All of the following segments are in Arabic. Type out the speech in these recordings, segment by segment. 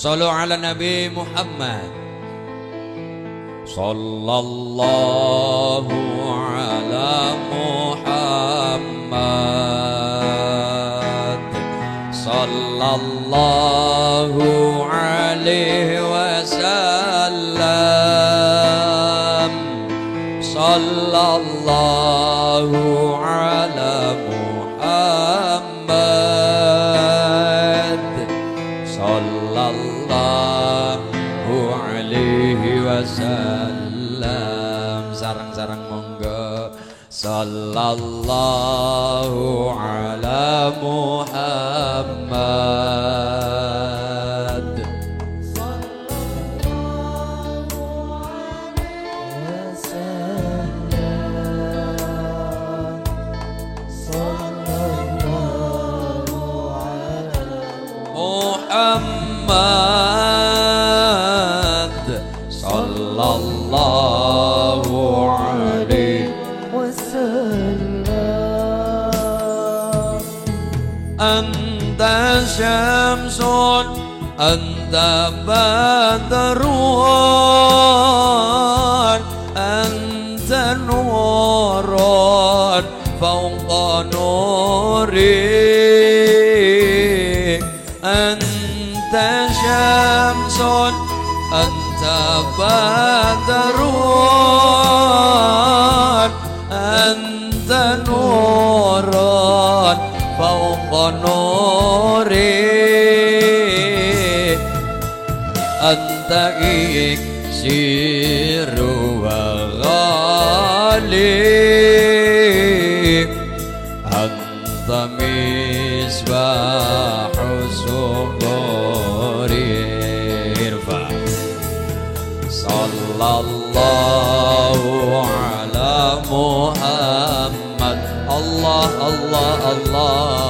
صلوا على النبي محمد. صلى الله على محمد. صلى الله عليه وسلم. صلى الله على wasallam. Sarang-sarang monggo. Sallallahu ala Muhammad. Muhammad. أنت شمس أنت بدر أنت نور فوق نوري أنت شمس أنت بدر. فوق نوري أنت إكسير وغالي أنت مصباح صبوري ارفع صلى الله على محمد الله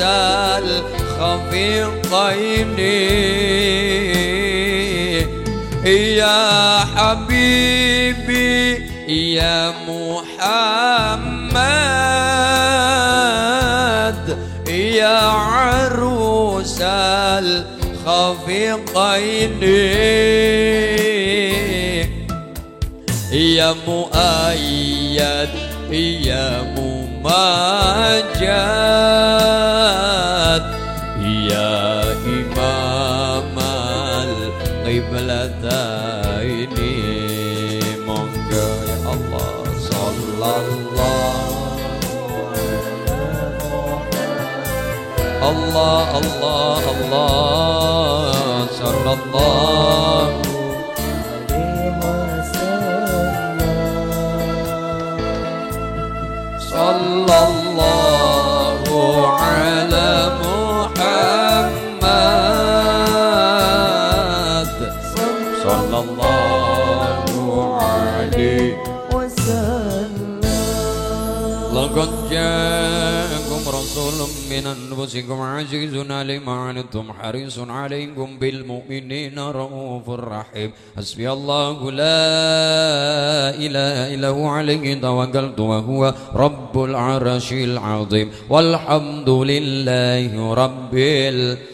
عروس الخفيقين يا حبيبي يا محمد يا عروس الخفيقين يا مؤيد يا ممجد. القبلتين مونجا يا الله صلى الله الله الله الله. عليه لقد جاءكم رسول من أنفسكم عزيز عليه ما عنتم حريص عليكم بالمؤمنين رؤوف رحيم. حسبي الله لا إله إلا هو عليه توكلت وهو رب العرش العظيم. والحمد لله رب العالمين